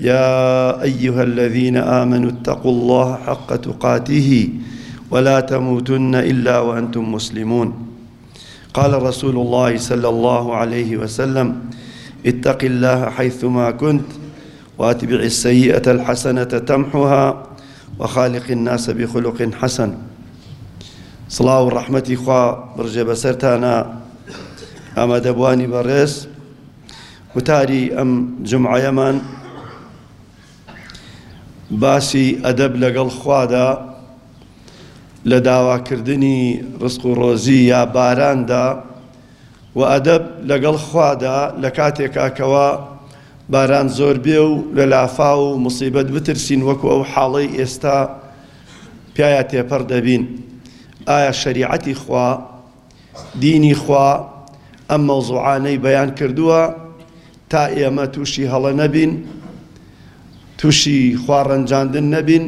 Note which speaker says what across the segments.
Speaker 1: يا أيها الذين آمنوا اتقوا الله حق تقاته ولا تموتن إلا وأنتم مسلمون قال رسول الله صلى الله عليه وسلم اتق الله حيثما كنت واتبع السيئة الحسنة تمحها وخالق الناس بخلق حسن سڵاو و ڕەحمەتی خوا بڕژێ بەسەرتانە ئامادەبوانی بەڕێز وتاری ئەم جومعەیەمان باسی ئەدەب لەگەڵ خوادا لە داواکردنی ڕسق و ڕۆزی یا باراندا و ئەدەب لەگەڵ خوادا لە کاتێکا کەوا باران زۆر بێ و لە لافا و مصیبەت بترسین وەکو ئەو حاڵەی ئێستا پیایا تێپەڕ دەبین ئایا شەریعەتی خوا دینی خوا ئەم مەوزوعانەی بەیان کردووە تا ئێمە تووشی هەڵە نەبین تووشی خواڕەنجاندن نەبین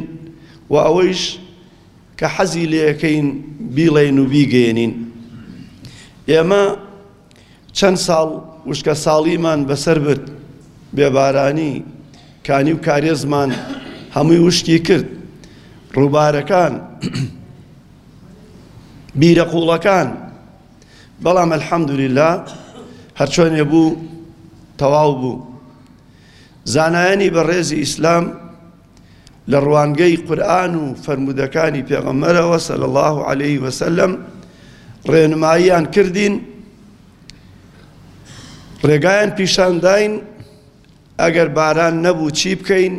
Speaker 1: و ئەوەیش کە حەزی لەکەین بیڵێن و بیگەێنین ئێمە چەند ساڵ وشکە ساڵیمان بەسەر برد بێبارانی کانی و کارێزمان هەمووی وشکی کرد ڕووبارەکان بیرە قوڵەکان بەڵام الحەمدللا هەرچۆنێ بوو تەواو بوو زانایانی بەڕێزی ئیسلام لە ڕوانگەی قورآن و فەرمودەکانی پێغەمەرەوە سەل الله عليه وسلم ڕێنماییان کردین ڕێگایان پیشانداین ئەگەر باران نەبوو چی بکەین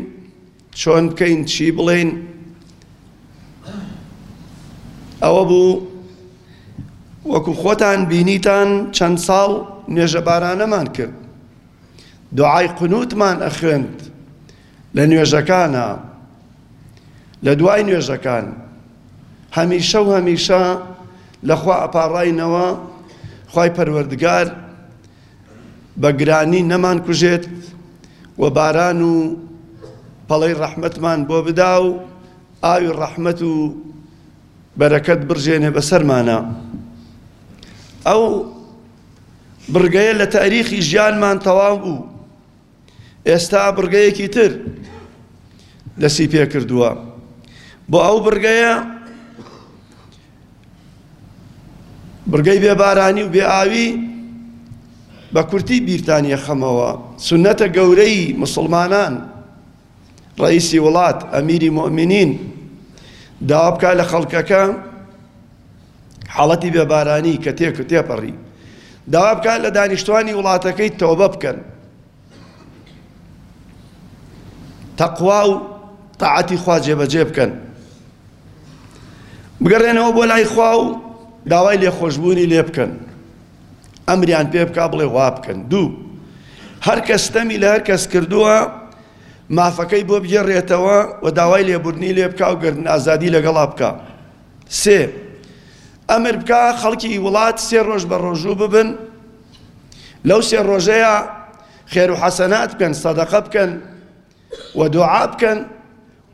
Speaker 1: چۆن بکەین چی بڵێین ئەوە بوو وەکو خۆتان بینیتان چەند ساڵ نوێژە بارانەمان کرد دوعای قنوتمان ئەخوێند لە نوێژەکانە لە دوای نوێژەکان هەمیشە و هەمیشە لەخوا ئەپاڕاینەوە خی پەروەردگار بە گرانی نەمانکوژێت و باران و پەڵەی ڕەحمەتمان بۆ بدا و ئاوی ڕەحمەت و بەرەکەت بڕژێنێ بەسەرمانە ئەو بڕگەیە لە تاریخی ژیانمان تەواو بوو ئێستا بڕگەیەکی تر دەسی پێ کردووە بۆ ئەو بڕگەیە بڕگەی بێبارانی و بێ ئاوی بە کورتی بیرتانیە خەمەوە سنەتە گەورەی مسلمانان ڕەئیسی وڵات ئەمیری مۆمنین داوا بکات لە خەڵکەکە حاڵەتی بێبارانی کە تێک و تێپەڕی داوا بکات لە دانیشتوانی وڵاتەکەی تەوبە بکەن تەقوا و تاعەتی خوا جێبەجێ بکەن بگەڕێنەوە بۆ لای خوا و داوای لێخۆشببوونی لێ بکەن ئەمریان پێ بکا بڵێ وا بکەن دوو هەرکە ستەمی لە هەر کەس کردووە مافەکەی بۆ بگێڕێتەوە و داوای لێبوردنی لێ بکا و گردن ئازادی لەگەڵا بکە سێ ئەمر بکە خەڵکی وڵات سێ ڕۆژ بە ڕۆژوو ببن لەو سێ ڕۆژەیە خێر و حەسەنات بکەن سەدەقە بکەن و دوعا بکەن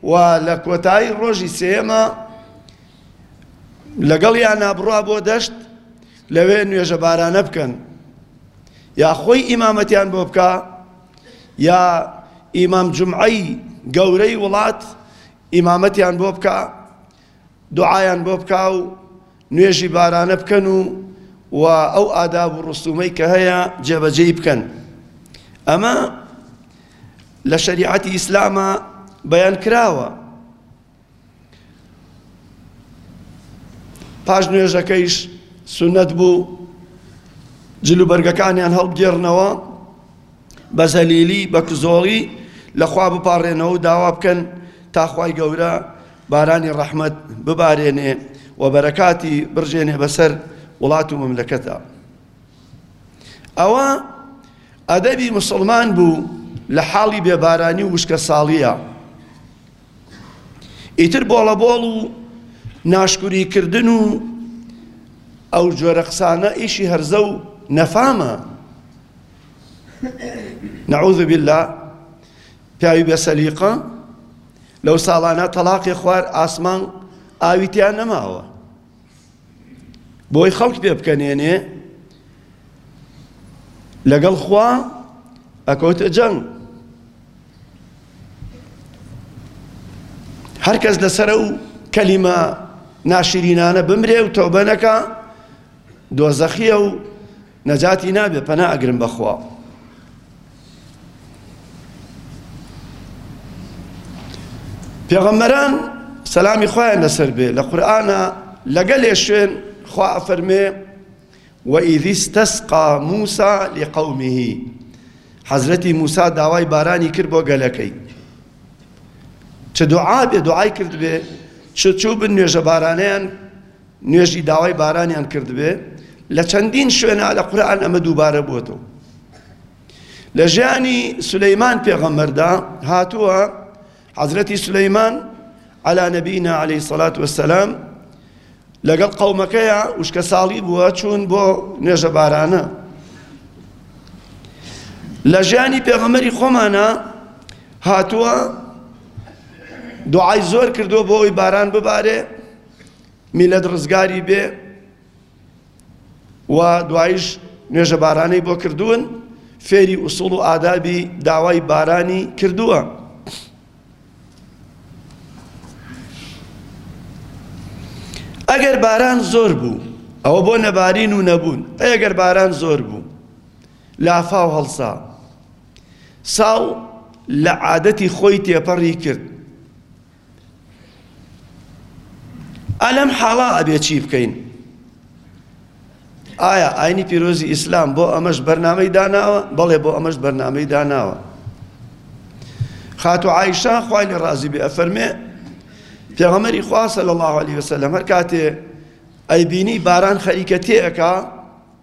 Speaker 1: و لە کۆتایی ڕۆژی سێەمە لەگەڵ یان نابڕا بۆ دەشت لەوێ نوێژە بارانە بکەن یا خۆی ئیمامەتیان بۆ بکە یا ئیمام جمعی گەورەی وڵات ئیمامەتیان بۆ بکە دوعایان بۆ بکا و نوێژی بارانە بکەن و و ئەو ئاداب و ڕستومەی کە هەیە جێبەجێی بکەن ئەمە لە شەریعەتی ئیسلامە بەیان کراوە پاش نوێژەکەیش سنەت بوو جلوبەرگەکانیان هەڵبگێڕنەوە بە زەلیلی بە کزۆڵی لە خوا بپاڕێنەوە و داوا بکەن تا خوای گەورە بارانی ڕەحمەت ببارێنێ و بەرەکاتی بڕژێنێ بەسەر وڵات و مەملەکەتە ئەوە ئەدەبی مسلمان بوو لە حاڵی بێبارانی و وشکە ساڵیە ئیتر بۆڵە بۆڵ و ناشکوری کردن و ئەو جۆرە قسانە ئیشی هەرزە و نەفامە نعوذ باللە پیاوی بێ سەلیقە لەو ساڵانە تەلاقی خوار ئاسمان ئاوی تیان نەماوە بۆی خەڵک پێ بکەنێنێ لەگەڵ خوا ئەکەوتە جەنگ هەر کەس لەسەر و کەلیمە ناشرینانە بمرێ و تەوبەنەکە دۆزەخیە و نەجاتی نابێ پەنا ئەگرم بەخوا. پێغەمبەران سەلامی خوایان لەسەر بێ لە قورئانە لەگەلێ شوێن خوا ئەفەرمێ وإذ استسقى موسى لقومه حەزرەتی موسا داوای بارانی کرد بۆ گەلەکەی چ دوعا بێ دوعای کرد بێ چ چوو بن نوێژە بارانیان نوێژی داوای بارانیان کردبێ لە چەندین شوێنە لە قورئان ئەمە دووبارە بووەتەوە لە ژیانی سولەیمان پێغەمبەردا هاتووە حەزرەتی سولەیمان علا نەبینا علی سەلات وسلام لەگەڵ قەومەکەیە وشکە ساڵی بووە چوون بۆ نوێژە بارانە لە ژیانی پێغەمەری خۆمانە هاتووە دوعای زۆر کردووە بۆ ئەوی باران ببارێ میلەت ڕزگاری بێ و دوایش نوێژە بارانەی بۆ کردوون فێری ئوسوڵ و ئادابی داوای بارانی کردووە ئەگەر باران زۆر بوو ئەوە بۆ نەبارین و نەبوون ئەگەر باران زۆر بوو لافاو هەڵسا ساڵ لە عادەتی خۆی تێپەڕی کرد ئا لەم حاڵا ئەبێ چی بکەین؟ ئایا ئاینی پیرۆزی ئیسلام بۆ ئەمەش بەرنامەی داناوە بەڵێ بۆ ئەمەش بەرنامەی داناوە خاتو عیشا خوای لە ڕازی بێ ئەفەرمێ پێغەمەری خواسە لە الله عليه وسلم هەر کاتێ ئەیبینی باران خەریکە تێئەکا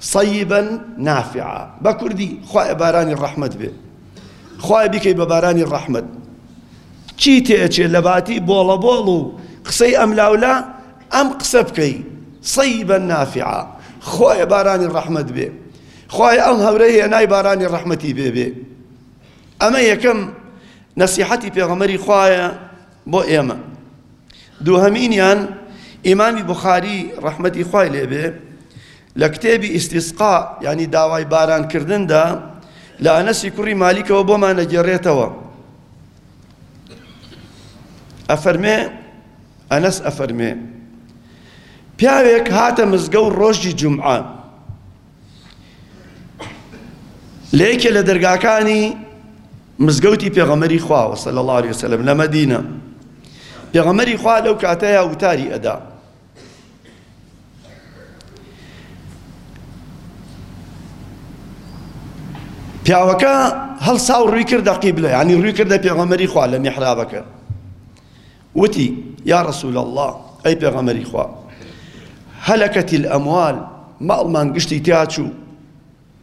Speaker 1: صیبا نافعا بە کوردی خوایە بارانی ڕەحمەت بێ خوایە بیکەی بە بارانی ڕەحمەت چی تێچێ لە باتی بۆڵە بۆڵ و قسەی ئەم لاولا ئەم قسە بکەی صیبا نافعا خوایە بارانی ڕەحمەت بێ خوایە ئەم هەورە هێنای بارانی ڕەحمەتی بێ بێ ئەمە یەکەم نەسیحەتی پێغەمەری خوایە بۆ ئێمە. دووهەمینیان ئیمامی بوخاری ڕەحمەتی خوای لێ بێ لە کتێبی ئیستیسقا یانی داوای باران کردندا لە ئەنەسی کوڕی مالیکەوە بۆمان نەگێڕێتەوە ئەفەرمێ ئەنەس ئەفەرمێ پیاوێک هاتە مزگە و ڕۆژی جمعە لە یەکێ لە دەرگاکانی مزگەوتی پێغەمبەری خوا صلی اللە علیە وسلم لە مەدینە پێغەمبەری خوا لەو کاتەیا وتاری ئەدا پیاوەکە هەڵسا و ڕووی کردە قیبلە ینی ڕووی کردە پێغەمەری خوا لە میحرابەکە وتی یا ڕسول الله ئەی پێغەمەری خوا هەلەکەتی ئەموال ماڵمان گشتی تیاچوو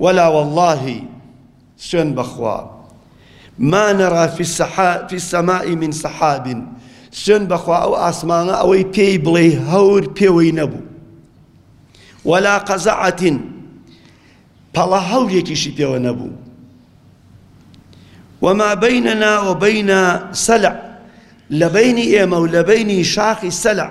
Speaker 1: وەلا وەڵاهی سوێن بەخوا ما نرا فی السحا فی السماء من سحاب سوێن بەخوا ئەو ئاسمانە ئەوەی پێی بڵێی هەور پێوەی نەبوو وەلا قەزەعەتین پەڵە هەورێکیشی پێوە نەبوو وما بیننا و بینا سەلع لە بینی ئێمە و لە بینی شاخی سەلع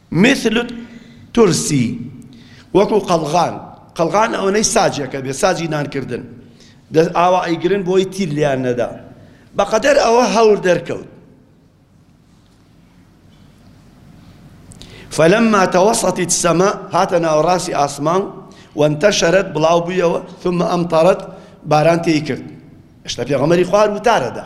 Speaker 1: مثل ترسی، وەکو قەڵغان، قەڵغان ئەوەنەی ساجێکە بێ ساجی نان کردن دەست ئاوا ئەیگرن بۆی تیر لێیان نەدا بەقەدەر ئەوە هەور دەرکەوت فلما توسطت السماء هاتە ناوەڕاستی ئاسمان وانتشرت بڵاو بوویەوە ثم امطرت باران تێی کرد شتە پێغەمەری خوار وتارەدا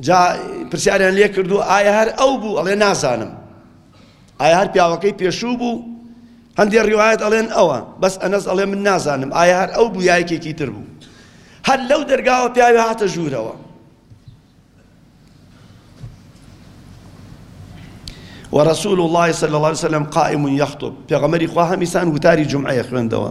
Speaker 1: جا پرسیاریان لێ کردو ئایا هەر ئەو بوو ئەڵێ نازانم ئایا هەر پیاوەکەی پێشوو بوو هەندێک ڕیواەت ئەڵێن ئەوە بەس ئەنەس ئەڵێ من نازانم ئایا هەر ئەو بوو یایکێکی تر بوو هەر لەو دەرگاوە پیاوی هاتە ژوورەوە ورسول الله صلى الله عليه وسلم قائم يخطب پیغمبر خو همیسان وتاری جمعه خوێندەوە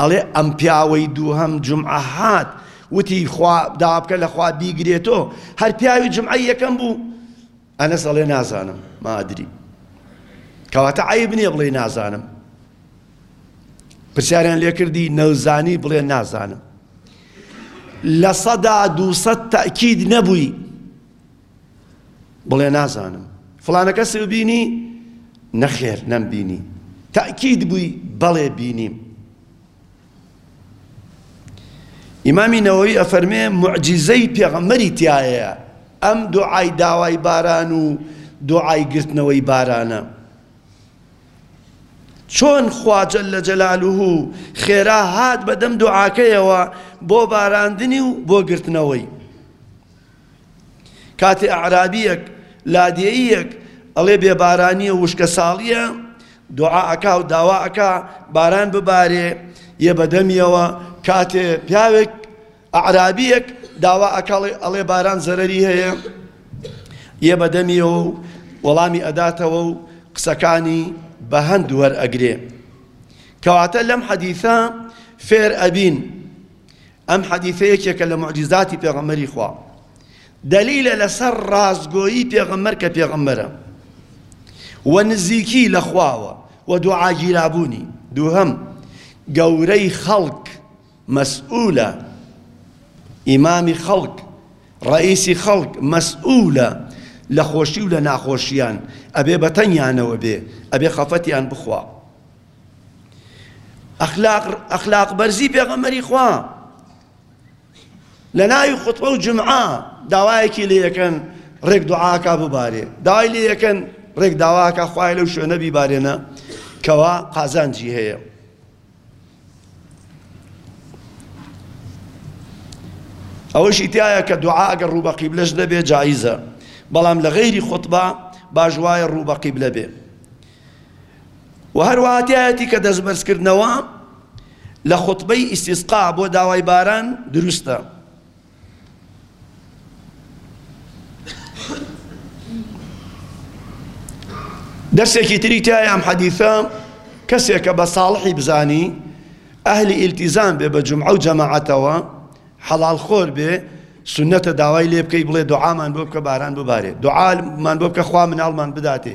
Speaker 1: ئەڵێ ئەم پیاوەی دووهەم جومعە هات وتی خوا داوا بکە لە خوا بیگرێتۆ هەر پیاوی جومعەی یەکەم بوو ئەنەس ئەڵێ نازانم ما ئەدری کەواتە عیب نییە بڵێ نازانم پرسیاریان لێکردی نەوزانی بڵێ نازانم لە سەدا دووسەد تەکید نەبووی بڵێ نازانم فڵانە کەسی و بینی نەخێر نەم بینی تاکید بووی بەڵێ بینیم ئیمامی نەوەوی ئەفەرمێ معجزەی پێغەمەری تایەیە ئەم دوعای داوای باران و دوعای گرتنەوەی بارانە چۆن خواجە لە جەلالوه خێرا هات بەدەم دوعاکەیەوە بۆ باراندنی و بۆ گرتنەوەی کاتێ ئەعرابیەک لادێییەک ئەڵێ بێ بارانیە وشکە ساڵیە دوعا ئەکا و داوا ئەکا باران ببارێ یە بەدەمیەوە کاتێ پیاوێک ئەعرابیەک داوا ئەکاڵێ ئەڵێ باران زەرەری هەیە یە بەدەمیەوە و وەڵامی ئەداتەوە و قسەکانی بە هەند وەرئەگرێ کەواتە لەم حەدیثە فێر ئەبین ئەم حەدیثە یەکێکە لە موعجیزاتی پێغەمبەری خوا دەلیلە لەسەر ڕاستگۆیی پێغەمبەر کە پێغەمبەرە و نزیکی لە خواوە و دوعاگیرابوونی دووهەم گەورەی خەڵک مەسئولە ئیمامی خەڵک ڕئیسی خەڵک مەسئولە لە خۆشی و لە ناخۆشیان ئەبێ بەتەنیانەوە بێ ئەبێ خەفەتیان بخوا ئەخلاق ئەخلاق بەرزی پێغەمبەری خوا لە ناوی خوتبە و جمعە داوایەکی لێ یەکەن ڕێک دوعاکە ببارێ داوای لێ یەکەن ڕێک داواکە خوای لەو شوێنە بیبارێنە کەوا قازانجی هەیە ئەوەشی تایە کە دوعا ئەگەر ڕوو بە قیبلەش نەبێ جاییزە بەڵام لە غەیری خوتبە باش وایە ڕوو بە قیبلە بێ وە هەروەها تیایەتی کە دەستبەرزکردنەوە لە خوتبەی ئیستیسقا بۆ داوای باران دروستە دەرسێکی تری تایە ئەم حەدیثە کەسێکە بە ساڵحی بزانی ئەهلی ئیلتیزان بێ بە جمعە و جەماعەتەوە حەڵال خۆر بێ سنەتە داوای لێ بکەی بڵێ دوعامان بۆ بکە باران ببارێ دوعامان بۆ بکە خوا مناڵمان بداتێ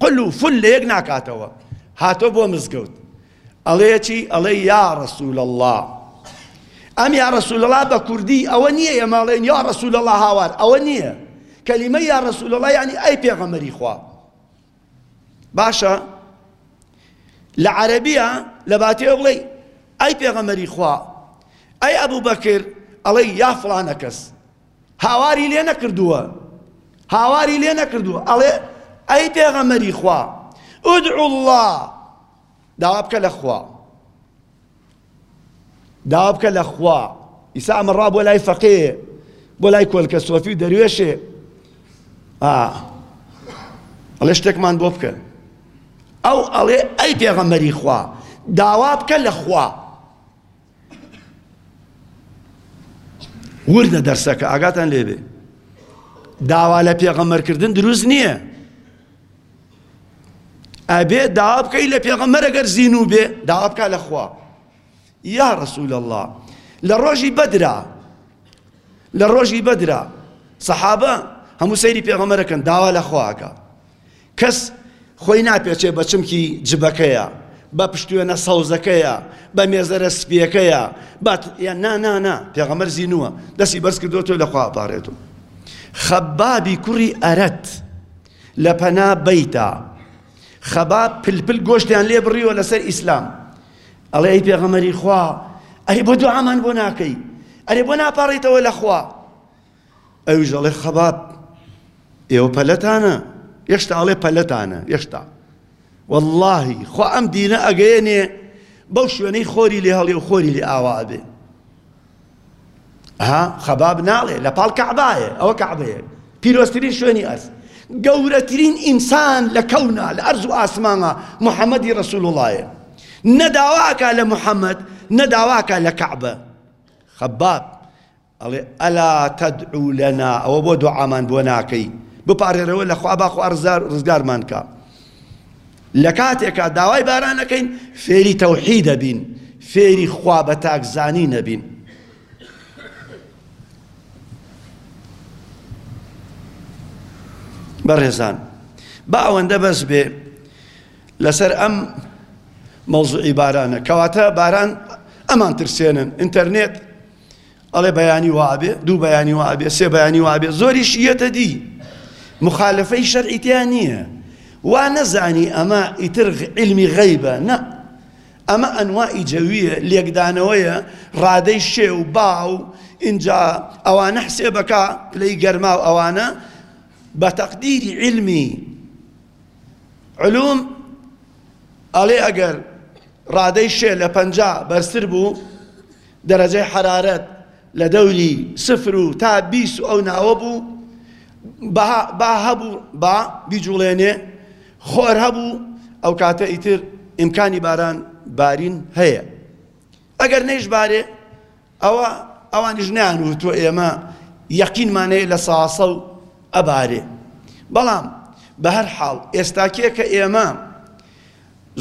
Speaker 1: قل و فل لە یەک ناکاتەوە هاتۆ بۆ مزگەوت ئەڵێ چی ئەڵێ یا رسول الله ئەم یا رسول الله بە کوردی ئەوە نییە ئێماڵێن یا رسول الله هاوار ئەوە نییە کەلیمە یا رسول الله یعنی ئەی پێغەمەری خوا باشە لە عەربیە لە باتێ بڵێ ئەی پێغەمەری خوا ئەی ئەبوو بەکر ئەڵێ یا فلانە کەس هاواری لێ نەکردووە هاواری لێ نەکردووە ئەڵێ ئەی پێغەمەری خوا ادعو الله داوا بکە لە خوا داوا بکە لە خوا ئیسا ئەمە ڕا بۆ لای فەقێ بۆ لای کۆلکە سۆفی و دەروێشێ ئەڵێ شتێکمان بۆ بکە ئەو ئەڵێ ئەی پێغەمەری خوا داوا بکە لە خوا وردە دەرسەکە ئاگاتان لێبێ داوا لە پێغەمەرکردن دروست نییە ئەبێ داوا بکەی لە پێغەمەرە گەر زین و بێ داوا بکە لە خوا یا ڕسول الله لە ڕۆژی بەدرا لە ڕۆژی بەدرا سەحابە هەموو سەیری پێغەمەرەکەن داوا لە خواکە کەس خۆی ناپێچێ بە چمکی جبەکەیا، بە پشتوێنە سەوزەکەیا، بە مێزەرە سپیەکەیا، بە یا نا نا نا، پێغەمبەر زینووە، دەستی بەرز کردووە تۆی لە خوا ئەپارێتوو. خەبابی کوڕی ئەرەت لە پەنا بەیتا، خەباب پل پل گۆشتیان لێ بڕیوە لەسەر ئیسلام، ئەڵێ ئەی پێغەمبەری خوا ئەرێ بۆ دوعامان بۆ ناکەی، ئەرێ بۆ ناپاڕێیتەوە لە خوا؟ ئەویش ئەڵێ خەبات ئێوە پەلەتانە یەشتا ئەڵێ پەلەتانە یەشتا واللهی خۆ ئەم دینە ئەگەیەنێ بەو شوێنەی خۆری لێ هەڵێ و خۆری لێ ئاوا ئەبێ ها خەباب ناڵێ لە پاڵ کەعبایە ئەوە کەعبەیە پیرۆسترین شوێنی ئەس گەورەترین ئینسان لە کەونا لە ئەرز و ئاسمانە محەممەدی ڕسول وڵایە نەداواکە لە محەممەد نەداواکە لە کەعبە خەباب ئەڵێ، الا تدعو لنا، ئەوە بۆ دوعامان بۆ ناکەی؟ بپارێرەوە لە خوا با خوا ڕزگارمان کا. لە کاتێکا داوای باران ئەکەین فێری تەوحید ئەبین، فێری خوا بە تاک زانین ئەبین. بەڕێزان با ئەوەندە بەس بێ لەسەر ئەم مەوزوعی بارانە کەواتە باران ئەمان ترسێنن ئینتەرنێت ئەڵێ بەیانی وا ئەبێ دوو بەیانی وا ئەبێ سێ بەیانی وا ئەبێ زۆریش یەتە دی مخالفەی شەرعی تیا نییە وا نەزانی ئەمە ئیتر علمی غەیبە نە ئەمە ئەنوائی جەویە لێکدانەوەیە ڕادەی شێ و با و اینجا ئەوانە حسێ بەکە پلەی گەرما و ئەوانە بە تەقدیری علمی علوم ئەڵێ ئەگەر ڕادەی شێ لە پەنج بەرزتر بوو دەرەجەی حەرارەت لە دەوری سفر و تا بیست و ئەو ناوە بوو، با با هەبوو با بیجوڵێنێ، خۆر هەبوو، ئەو کاتە ئیتر ئیمکانی باران بارین هەیە. ئەگەر نەیشبارێ ئەوە ئەوانیش نەیانوتووە ئێمە یەقینمان هەیە لە ساسەو ئەبارێ. بەڵام بەهەرحاڵ ئێستاکێ کە ئێمە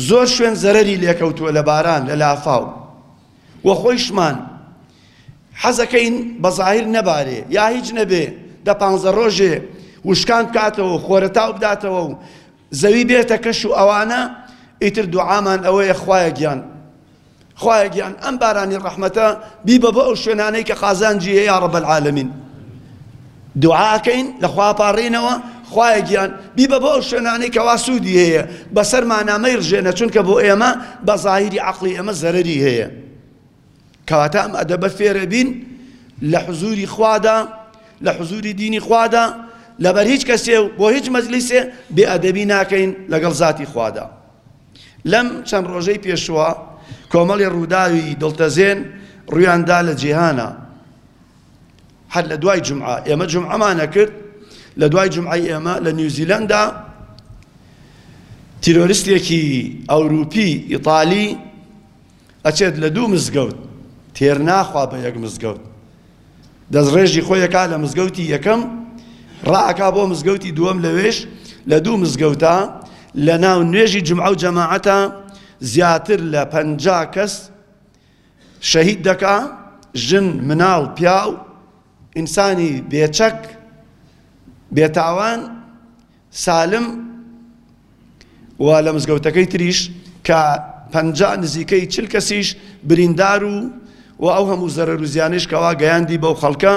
Speaker 1: زۆر شوێن زەرەری لێکەوتووە لە باران لە لافاو، وە خۆیشمان حەزەکەین بە زاهیر نەبارێ یا هیچ نەبێ دە پانزە ڕۆژێ وشکان بکاتەوە و خۆرەتاو بداتەوە و زەوی بێتە کەش و ئەوانە ئیتر دوعامان ئەوەیە خوایە گیان خوایە گیان ئەم بارانی ڕەحمەتە بیبە بۆ ئەو شوێنانەی کە قازانجی هەیە یا ڕەب العالمین دوعا ئەکەین لە خوا ئەپاڕێینەوە خوایە گیان بیبە بۆ ئەو شوێنانەی کەوا سوودی هەیە بەسەرمانا مەیڕژێنە چونکە بۆ ئێمە بە زاهیری عەقڵی ئێمە زەرەری هەیە کەواتە ئەم ئەدەبە فێرە بین لە حزوری خوادا لە حزوری دینی خوادا لەبەر هیچ کەسێ و بۆ هیچ مەجلیسێ بێ ئەدەبی ناکەین لەگەڵ ذاتی خوادا لەم چەند ڕۆژەی پێشوە کۆمەڵی ڕووداوی دڵتەزێن ڕویاندا لە جیهانە هەر لە دوای جمعە ئێمە جمعەمانە کرد لە دوای جمعی ئێمە لە نیوزیلەندا تیرۆریستێکی ئەوروپی ئیتالی ئەچێت لە دوو مزگەوت تێر ناخوا بە یەک مزگەوت دەستڕێژی خۆیەکە لە مزگەوتی یەکەم ڕاکا بۆ مزگەوتی دووەم لەوێش لە دوو مزگەوتە لە ناو نوێژی جمعە و جەماعەتە زیاتر لە پەنجا کەس شەهید دەکا، ژن، مناڵ، پیاو، ئینسانی بێ چەک، بێ تاوان، سالم و لە مزگەوتەکەی تریش کە پەنجا نزیکەی چل کەسیش بریندار و و ئەو هەموو زەرەر و زیانەیش کەوا گەیاندی بەو خەڵکە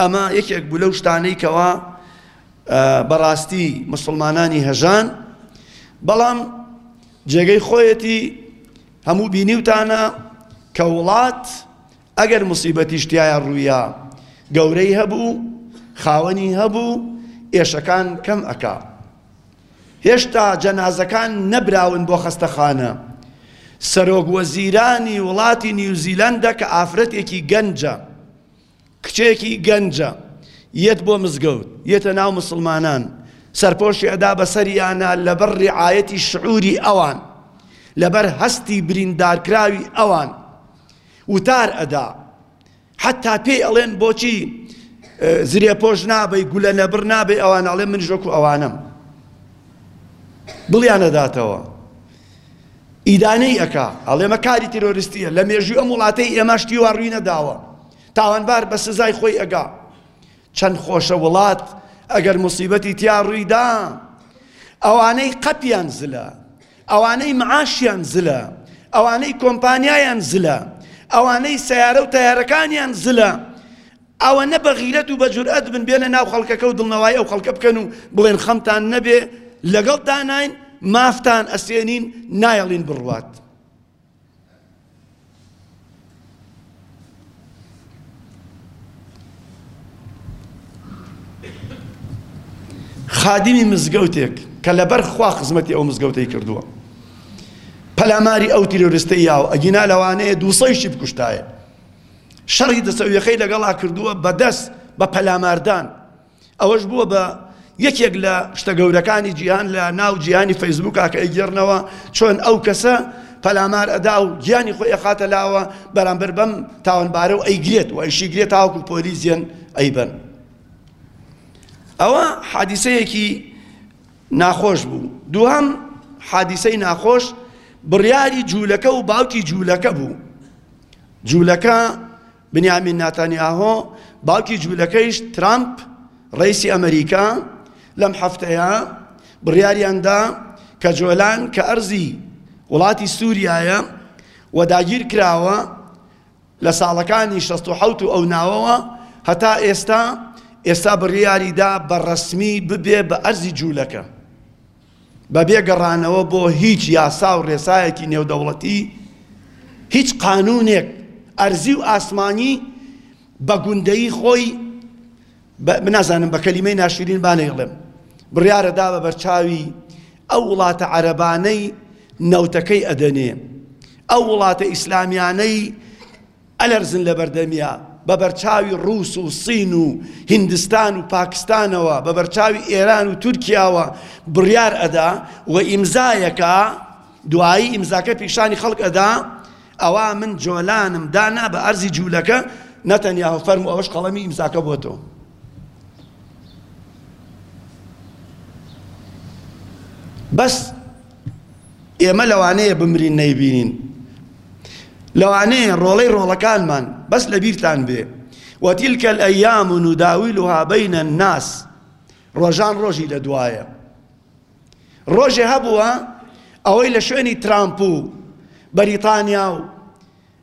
Speaker 1: ئەمە یەکێک بوو لەو شتانەی کەوا بەڕاستی مسلمانانی هەژان بەڵام جێگەی خۆیەتی هەموو بینیوتانە کە وڵات ئەگەر موسیبەتیش تیایا ڕوویا گەورەی هەبوو خاوەنی هەبوو ئێشەکان کەم ئەکا هێشتا جەنازەکان نەبراون بۆ خەستەخانە سەرۆک وەزیرانی وڵاتی نیوزیلەندە کە ئافرەتێکی گەنجە کچێکی گەنجە یەت بۆ مزگەوت یەتە ناو موسڵمانان سەرپۆشی ئەدا بەسەریانا لەبەر ڕیعایەتی شعوری ئەوان لەبەر هەستی بریندارکراوی ئەوان وتار ئەدا حتا پێی ئەڵێن بۆچی زرێپۆش نابی گولە نەبڕ نابێ ئەوان ئەڵێ من ژۆکو ئەوانم بڵیانەداتەوە ئیدانەی ئەکا ئەڵێمە کاری تیرۆریستیە لە مێژوی ئەم وڵاتەی ئێمە شتی وا ڕوی نەداوە تاوانبار بە سزای خۆی ئەگا چەند خۆشە وڵات ئەگەر مصیبەتی تیا ڕویدا ئەوانەی قەپیان زلە ئەوانەی معاشیان زلە ئەوانەی کۆمپانیایان زلە ئەوانەی سیارە و تەیارەکانیان زلە ئەوەنە بە غیرەت و بە جورئەت بن بێنە ناو خەڵکەکە و دڵنەوایی ئەو خەڵکە بکەن و بڵێن خەمتان نەبێ لەگەڵتاناین مافتان ئەسێنین نایەڵین بڕوات خادمی مزگەوتێک کە لەبەر خوا خزمەتی ئەو مزگەوتەی کردووە پەلاماری ئەو تیرۆریستە یاوە ئەگینا لەوانەیە دووسەیشی بکوشتایە شەڕی دەسەویەخەی لەگەڵا کردووە بە دەست بە پەلاماردان ئەوەش بووە بە یەکێک لە شتە گەورەکانی جیهان لە ناو جیهانی فەیسبووکا کە ئەیگێڕنەوە چۆن ئەو کەسە پەلامار ئەدا و گیانی خۆی ئەخاتە لاوە بەرامبەر بەم تاوانبارە و ئەیگرێت و ئەیشی گرێت تاوەکو پۆلیزیێن ئەیبەن ئەوە حادیسەیەکی ناخۆش بوو دوام حادیسەی ناخۆش بڕیاری جوولەکە و باوکی جوولەکە بوو جولەکە بنیامین ناتانیاهۆ باوکی جولەکەیش ترامپ ڕیسی ئەمریکا لەم هەفتەیە بڕیاریاندا کە جۆلان کە ئەرزی وڵاتی سووریایە و داگیر کراوە لە ساڵەکانی 1970 و ئەو ناوەوە هەتا ئێستا ئێستا بڕیاریدا بە ڕەسمی ببێ بە ئەرزی جوولەکە بەبێ گەڕانەوە بۆ هیچ یاسا و رێسایەکی نێودەوڵەتی، هیچ قانوونێک ئەرزی و ئاسمانی بە گوندەیی خۆی، نازانم بە کەلیمەی ناشیرین با نەیڵێم، بڕیارە دا بە بەرچاوی ئەو وڵاتە عەرەبانەی نەوتەکەی ئەدەنێ، ئەو وڵاتە ئیسلامیانەی، ئەلەرزن لەبەردەمیا بەبەرچاوی ڕووس و صین و هیندستان و پاکستانەوە بەبەرچاوی ئێران و تورکیاوە بڕیار ئەدا و ئیمزایەکا دوایی ئیمزاکە پیشانی خەڵک ئەدا ئەوا من جۆلانم دانا بە ئەرزی جوولەکە نەتەنیا و فەرمو ئەوەش قەڵەمی ئیمزاکە بۆ تۆ بەس ئێمە لەوانەیە بمرین نەیبینین لەوانەیە ڕۆڵەی ڕۆڵەکانمان بەس لە بیرتان بێ وتیلکە ئەیام و نوداویلها بینە ناس ڕۆژان ڕۆژی لە دوایە ڕۆژێ هەبووە ئەوەی لە شوێنی ترامپ و بەریتانیا و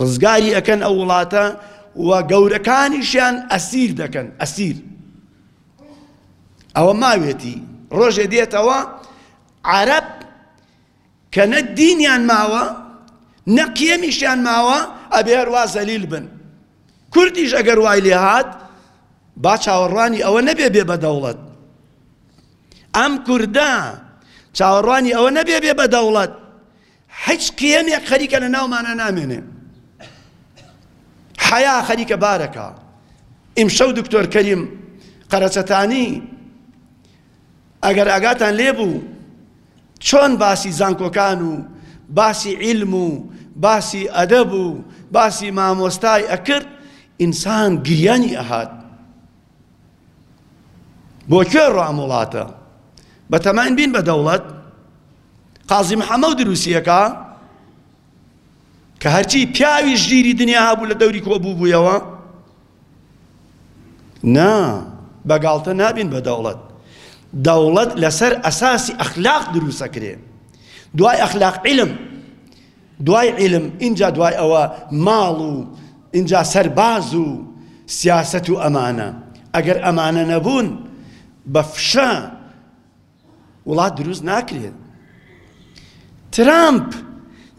Speaker 1: ڕزگاری ئەکەن ئەو وڵاتە و گەورەکانیشیان ئەسیر دەکەن ئەسیر ئەوە ماوێتی ڕۆژێ دێتەوە عرب کە نە دینیان ماوە نە قیەمیشیان ماوە ئەبێ هەروا زەلیل بن کوردیش ئەگەر وای لێ هات با چاوەڕوانی ئەوە نەبێ بێ بە دەوڵەت ئەم کوردە چاوەڕوانی ئەوە نەبێ بێ بە دەوڵەت هیچ قیەمێک خەریکە لە ناومانا نامێنێ حەیا خەریکە بارەکە ئیمشەو دکتۆر کەریم قەرەچەتانی ئەگەر ئاگاتان لێبوو چۆن باسی زانکۆکان و باسی عیلم و باسی ئەدەب و باسی مامۆستای ئەکرد ئینسان گریانی ئەهات بۆ کوێ ڕۆ ئەم وڵاتە بە تەماین بین بە دەوڵەت قازی محەمەو دروسیەکە کە هەرچی پیاوی ژیری دنیا هەبوو لە دەوری کۆ بوو بوویەوە نا بەگاڵتە نابین بە دەوڵەت دەوڵەت لەسەر ئەساسی ئەخلاق دروسەکرێ دوای ئەخلاق علم دوای عیلم ئینجا دوای ئەوە ماڵ و ئینجا سەرباز و سیاسەت و ئەمانە ئەگەر ئەمانە نەبوون بە فشە وڵات دروست ناکرێت ترامپ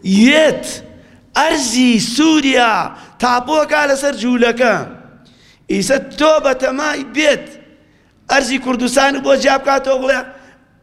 Speaker 1: یەت ئەرزی سووریا تاپۆکا لەسەر جوولەکە ئیسە تۆ بەتەمای بێت ئەرزی کوردستان بۆ جیا بکاتەوە بڵێ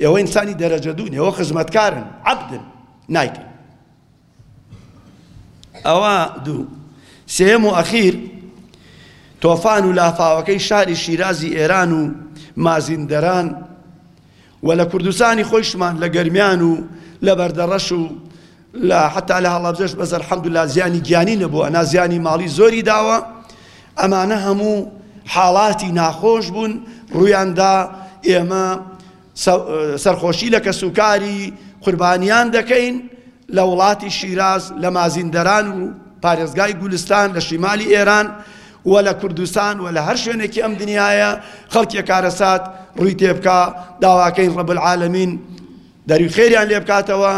Speaker 1: ئێوە ئینسانی دەرەجە دوون ئێوە خزمەتکارن عەبدن نایکەن ئەوە دوو سێم و ئەخیر تۆفان و لافاوەکەی شاری شیرازی ئێران و مازیندەران و لە کوردستانی خۆیشمان لە گەرمیان و لە بەردەڕەش و لە حەتا لە هەڵەبجەش بەس الحمدللە زیانی گیانی نەبوو ئەنا زیانی ماڵی زۆری داوە ئەمانە هەموو حاڵاتی ناخۆش بوون ڕوویاندا ئێمە سەرخۆشی لە کەسوکاری قوربانیان دەکەین لە وڵاتی شیراز لە مازیندەران و پارێزگای گولستان لە شیمالی ئێران و لە کوردستان و لە هەر شوێنێکی ئەم دنیاە خەڵکی کارەسات ڕووی تێبکە داواکەین ڕەب العالمین دەروی خێریان لێ بکاتەوە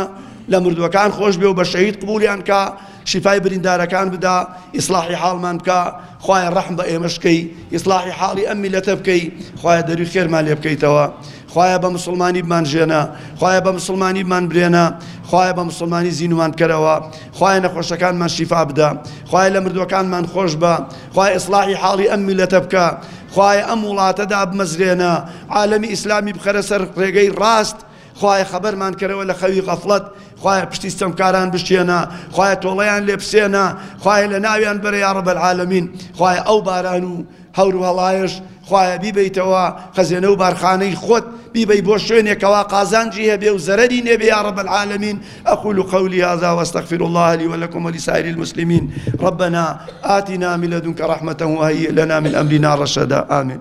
Speaker 1: لە مردوەکان خۆش بێ و بە شەهید قبولیان کا شیفای بریندارەکان بدا ئیسلاحی حاڵمان بکە خوایە ڕەحم بە ئێمەش بکەی ئیسلاحی حاڵی ئەم میلەتە بکەی خوایە دەروی خێرمان لێ بکەیتەوە خوایە بە مسلمانی بمان ژێنە خوایە بە مسلمانی بمان برێنە خوایە بە مسلمانی زینومان بکەرەوە خوایە نەخۆشەکانمان شیفا بدە خوایە لە مردوەکانمان خۆش بە خوای ئیسلاحی حاڵی ئەم میلەتە بکە خوایە ئەم وڵاتە دابمەزرێنە عالەمی ئیسلامی بخەرە سەر ڕێگەی ڕاست خوایە خەبەرمان کەرەوە لە خەوی غەفڵەت خوایە پشتی ستەمکاران بشکێنە خوایە تۆڵەیان لێ بسێنە خوایە لە ناویان بەرە یا رب العالمین خوایە ئەو باران و هەوروهەڵایش خوایە بیبەیتەوە خەزێنە و بارخانەی خۆت بیبەی بۆ شوێنێکەوە قازانجی هەبێ و زەرەری نێبێ یا رب العالمین أقول قولي هذا وأستغفر الله لي ولكم ولسائر المسلمين ربنا آتنا من لدنك رحمة وهيئ لنا من أمرنا رشدا آمين